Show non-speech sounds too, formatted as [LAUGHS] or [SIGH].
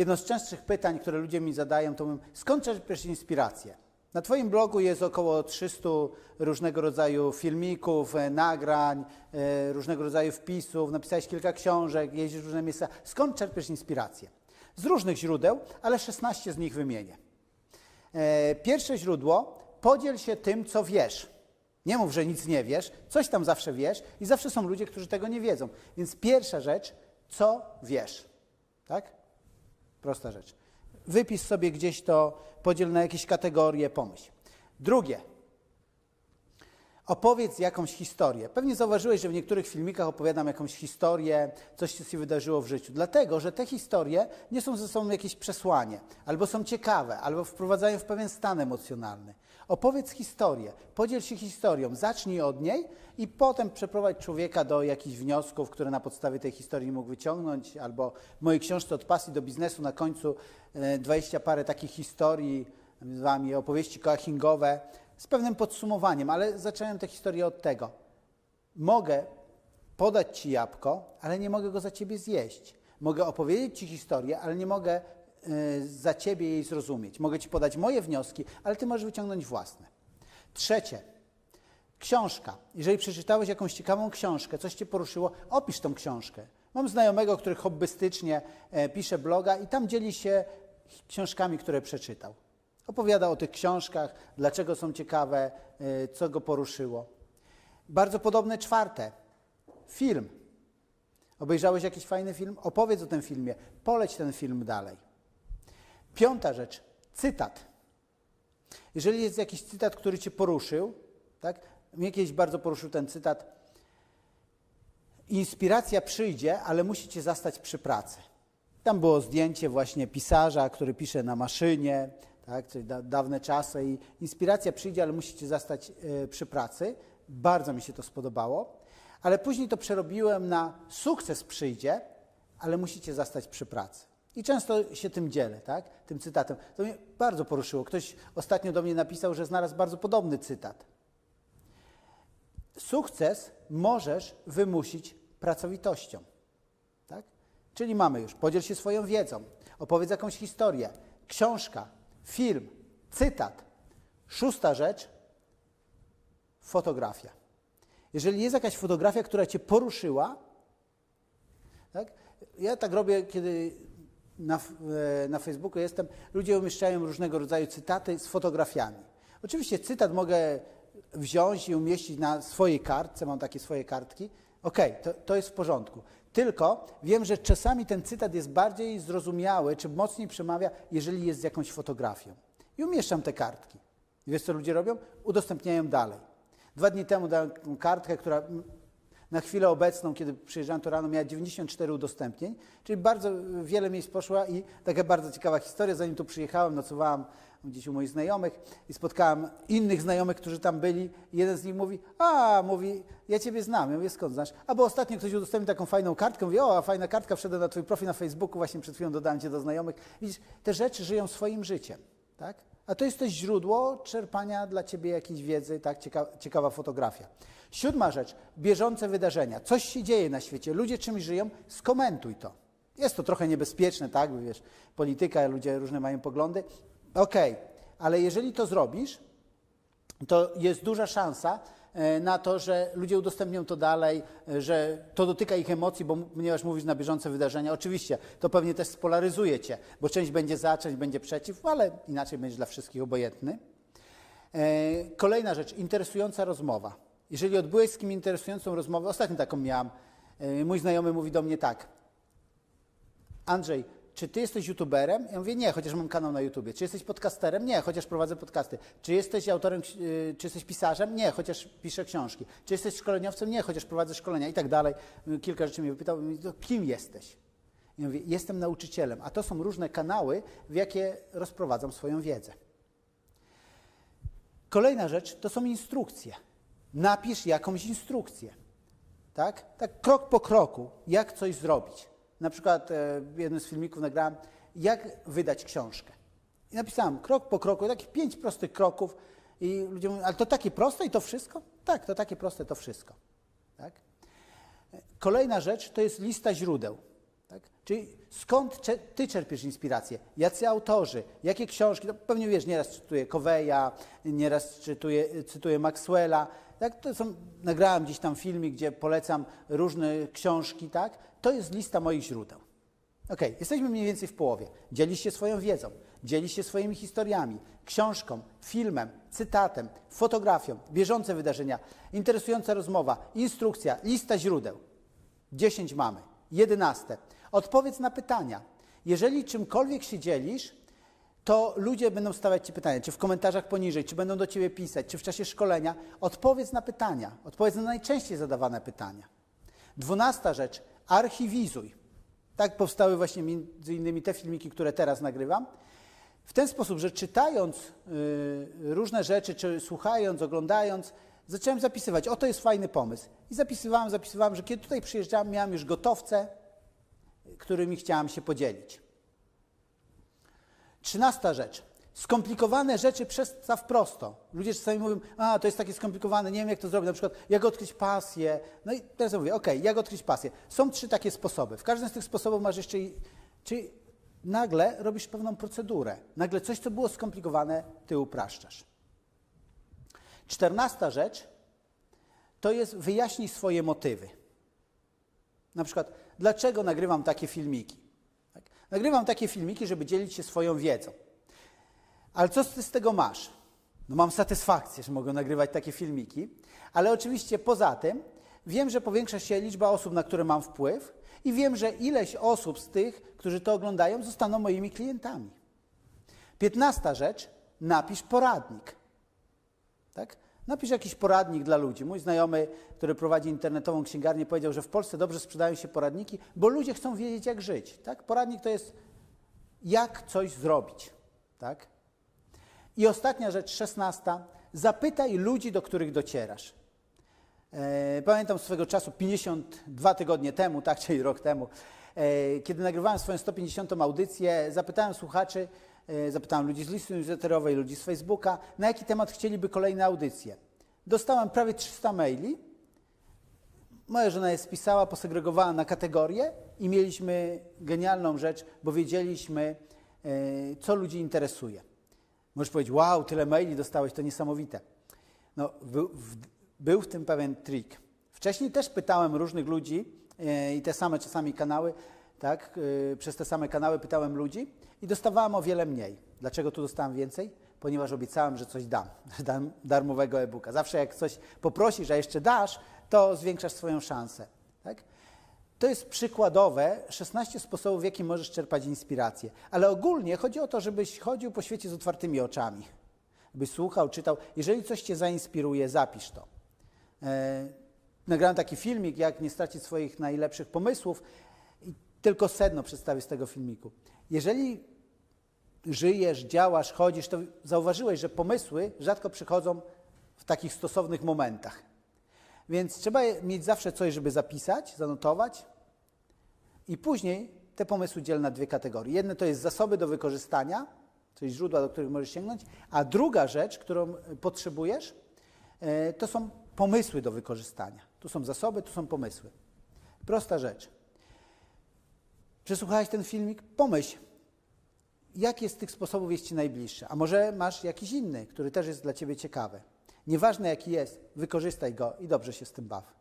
jedno z częstszych pytań, które ludzie mi zadają, to mówią, skąd czerpiesz inspirację? Na Twoim blogu jest około 300 różnego rodzaju filmików, e, nagrań, e, różnego rodzaju wpisów, napisałeś kilka książek, jeździsz w różne miejsca. Skąd czerpiesz inspirację? Z różnych źródeł, ale 16 z nich wymienię. E, pierwsze źródło, podziel się tym, co wiesz. Nie mów, że nic nie wiesz, coś tam zawsze wiesz i zawsze są ludzie, którzy tego nie wiedzą. Więc pierwsza rzecz, co wiesz. Tak? Prosta rzecz. Wypisz sobie gdzieś to, podziel na jakieś kategorie, pomyśl. Drugie. Opowiedz jakąś historię. Pewnie zauważyłeś, że w niektórych filmikach opowiadam jakąś historię, coś co się wydarzyło w życiu. Dlatego, że te historie nie są ze sobą jakieś przesłanie, albo są ciekawe, albo wprowadzają w pewien stan emocjonalny. Opowiedz historię, podziel się historią, zacznij od niej i potem przeprowadź człowieka do jakichś wniosków, które na podstawie tej historii mógł wyciągnąć, albo w mojej książce Od pasji do biznesu na końcu e, dwadzieścia parę takich historii z wami, opowieści coachingowe z pewnym podsumowaniem, ale zacząłem tę historię od tego. Mogę podać ci jabłko, ale nie mogę go za ciebie zjeść. Mogę opowiedzieć ci historię, ale nie mogę za ciebie jej zrozumieć. Mogę ci podać moje wnioski, ale ty możesz wyciągnąć własne. Trzecie, książka. Jeżeli przeczytałeś jakąś ciekawą książkę, coś cię poruszyło, opisz tą książkę. Mam znajomego, który hobbystycznie e, pisze bloga i tam dzieli się książkami, które przeczytał. Opowiada o tych książkach, dlaczego są ciekawe, e, co go poruszyło. Bardzo podobne czwarte. Film. Obejrzałeś jakiś fajny film? Opowiedz o tym filmie. Poleć ten film dalej. Piąta rzecz, cytat. Jeżeli jest jakiś cytat, który cię poruszył, tak? Mnie kiedyś bardzo poruszył ten cytat. Inspiracja przyjdzie, ale musicie zastać przy pracy. Tam było zdjęcie właśnie pisarza, który pisze na maszynie, tak, czyli da, dawne czasy i inspiracja przyjdzie, ale musicie zastać y, przy pracy. Bardzo mi się to spodobało. Ale później to przerobiłem na sukces przyjdzie, ale musicie zastać przy pracy. I często się tym dzielę, tak? tym cytatem. To mnie bardzo poruszyło. Ktoś ostatnio do mnie napisał, że znalazł bardzo podobny cytat. Sukces możesz wymusić pracowitością. Tak? Czyli mamy już, podziel się swoją wiedzą, opowiedz jakąś historię, książka, film, cytat. Szósta rzecz, fotografia. Jeżeli jest jakaś fotografia, która cię poruszyła, tak? ja tak robię, kiedy na, e, na Facebooku jestem, ludzie umieszczają różnego rodzaju cytaty z fotografiami. Oczywiście cytat mogę wziąć i umieścić na swojej kartce, mam takie swoje kartki. Okej, okay, to, to jest w porządku. Tylko wiem, że czasami ten cytat jest bardziej zrozumiały, czy mocniej przemawia, jeżeli jest z jakąś fotografią. I umieszczam te kartki. Wiesz, co ludzie robią? Udostępniają dalej. Dwa dni temu dałem kartkę, która na chwilę obecną, kiedy przyjeżdżałem to rano, miała 94 udostępnień, czyli bardzo wiele miejsc poszła i taka bardzo ciekawa historia. Zanim tu przyjechałem, nocowałam gdzieś u moich znajomych i spotkałem innych znajomych, którzy tam byli jeden z nich mówi, a, mówi, ja Ciebie znam. Ja mówię, skąd znasz? A bo ostatnio ktoś udostępnił taką fajną kartkę, mówi, o, a fajna kartka, wszedłem na Twój profil na Facebooku, właśnie przed chwilą dodałem Cię do znajomych. Widzisz, te rzeczy żyją swoim życiem, tak? A to jest też źródło czerpania dla Ciebie jakiejś wiedzy, tak, ciekawa, ciekawa fotografia. Siódma rzecz, bieżące wydarzenia. Coś się dzieje na świecie, ludzie czymś żyją, skomentuj to. Jest to trochę niebezpieczne, tak, bo wiesz, polityka, ludzie różne mają poglądy. Okej, okay. ale jeżeli to zrobisz, to jest duża szansa na to, że ludzie udostępnią to dalej, e, że to dotyka ich emocji, bo ponieważ mówisz na bieżące wydarzenia, oczywiście to pewnie też spolaryzuje cię, bo część będzie za, część będzie przeciw, ale inaczej będziesz dla wszystkich obojętny. E, kolejna rzecz, interesująca rozmowa. Jeżeli odbyłeś z kim interesującą rozmowę, ostatnio taką miałam, e, mój znajomy mówi do mnie tak, Andrzej, czy ty jesteś youtuberem? Ja mówię, nie, chociaż mam kanał na YouTubie. Czy jesteś podcasterem? Nie, chociaż prowadzę podcasty. Czy jesteś autorem, e, czy jesteś pisarzem? Nie, chociaż piszę książki. Czy jesteś szkoleniowcem? Nie, chociaż prowadzę szkolenia i tak dalej. Kilka rzeczy mnie wypytał, mówi, kim jesteś? Ja mówię, jestem nauczycielem, a to są różne kanały, w jakie rozprowadzam swoją wiedzę. Kolejna rzecz to są instrukcje. Napisz jakąś instrukcję. Tak? Tak krok po kroku, jak coś zrobić. Na przykład e, w jednym z filmików nagrałem, jak wydać książkę. I napisałem krok po kroku, takich pięć prostych kroków. I ludzie mówią, ale to takie proste i to wszystko? Tak, to takie proste to wszystko. Tak? Kolejna rzecz to jest lista źródeł. Tak? Czyli skąd ty czerpiesz inspirację? Jacy autorzy? Jakie książki? No pewnie wiesz, nieraz czytuję Coveya, nieraz czytuję, cytuję Maxwella. Tak? To są, nagrałem gdzieś tam filmik, gdzie polecam różne książki. Tak? To jest lista moich źródeł. Ok, jesteśmy mniej więcej w połowie. Dzielisz się swoją wiedzą, dzielisz się swoimi historiami, książką, filmem, cytatem, fotografią, bieżące wydarzenia, interesująca rozmowa, instrukcja, lista źródeł. Dziesięć mamy. Jedenaste. Odpowiedz na pytania. Jeżeli czymkolwiek się dzielisz, to ludzie będą stawiać Ci pytania, czy w komentarzach poniżej, czy będą do Ciebie pisać, czy w czasie szkolenia. Odpowiedz na pytania. Odpowiedz na najczęściej zadawane pytania. Dwunasta rzecz. Archiwizuj. Tak powstały właśnie między innymi te filmiki, które teraz nagrywam. W ten sposób, że czytając y, różne rzeczy, czy słuchając, oglądając, zacząłem zapisywać. Oto jest fajny pomysł. I zapisywałem, zapisywałem, że kiedy tutaj przyjeżdżałem, miałem już gotowce, którymi chciałam się podzielić. Trzynasta rzecz. Skomplikowane rzeczy przedstaw prosto. Ludzie czasami mówią, a to jest takie skomplikowane, nie wiem jak to zrobić, na przykład jak odkryć pasję. No i teraz ja mówię, ok, jak odkryć pasję. Są trzy takie sposoby. W każdym z tych sposobów masz jeszcze, czyli nagle robisz pewną procedurę. Nagle coś, co było skomplikowane, ty upraszczasz. Czternasta rzecz to jest wyjaśnij swoje motywy. Na przykład, dlaczego nagrywam takie filmiki? Tak? Nagrywam takie filmiki, żeby dzielić się swoją wiedzą. Ale co ty z tego masz? No mam satysfakcję, że mogę nagrywać takie filmiki, ale oczywiście poza tym wiem, że powiększa się liczba osób, na które mam wpływ i wiem, że ileś osób z tych, którzy to oglądają, zostaną moimi klientami. Piętnasta rzecz, napisz poradnik. Tak? Napisz jakiś poradnik dla ludzi. Mój znajomy, który prowadzi internetową księgarnię, powiedział, że w Polsce dobrze sprzedają się poradniki, bo ludzie chcą wiedzieć, jak żyć. Tak? Poradnik to jest jak coś zrobić. Tak? I ostatnia rzecz, szesnasta. Zapytaj ludzi, do których docierasz. E, pamiętam swego czasu, 52 tygodnie temu, tak, [LAUGHS] czyli rok temu, e, kiedy nagrywałem swoją 150. audycję, zapytałem słuchaczy, e, zapytałem ludzi z listy newsletterowej, ludzi z Facebooka, na jaki temat chcieliby kolejne audycje. Dostałem prawie 300 maili. Moja żona je spisała, posegregowała na kategorie i mieliśmy genialną rzecz, bo wiedzieliśmy, co ludzi interesuje. Możesz powiedzieć, wow, tyle maili dostałeś, to niesamowite. No, był w, był w tym pewien trik. Wcześniej też pytałem różnych ludzi e, i te same czasami kanały, tak, e, przez te same kanały pytałem ludzi i dostawałem o wiele mniej. Dlaczego tu dostałem więcej? Ponieważ obiecałem, że coś dam, [LAUGHS] że dam darmowego e-booka. Zawsze jak coś poprosisz, a jeszcze dasz, to zwiększasz swoją szansę. Tak? To jest przykładowe 16 sposobów, w jaki możesz czerpać inspirację. Ale ogólnie chodzi o to, żebyś chodził po świecie z otwartymi oczami. Byś słuchał, czytał. Jeżeli coś cię zainspiruje, zapisz to. E, nagrałem taki filmik, jak nie stracić swoich najlepszych pomysłów i tylko sedno przedstawię z tego filmiku. Jeżeli żyjesz, działasz, chodzisz, to zauważyłeś, że pomysły rzadko przychodzą w takich stosownych momentach. Więc trzeba mieć zawsze coś, żeby zapisać, zanotować i później te pomysły dziel na dwie kategorie. Jedne to jest zasoby do wykorzystania, czyli źródła, do których możesz sięgnąć, a druga rzecz, którą potrzebujesz, e, to są pomysły do wykorzystania. Tu są zasoby, tu są pomysły. Prosta rzecz. Przesłuchałeś ten filmik? Pomyśl, jaki z tych sposobów jest Ci najbliższy. A może masz jakiś inny, który też jest dla Ciebie ciekawy. Nieważne jaki jest, wykorzystaj go i dobrze się z tym baw.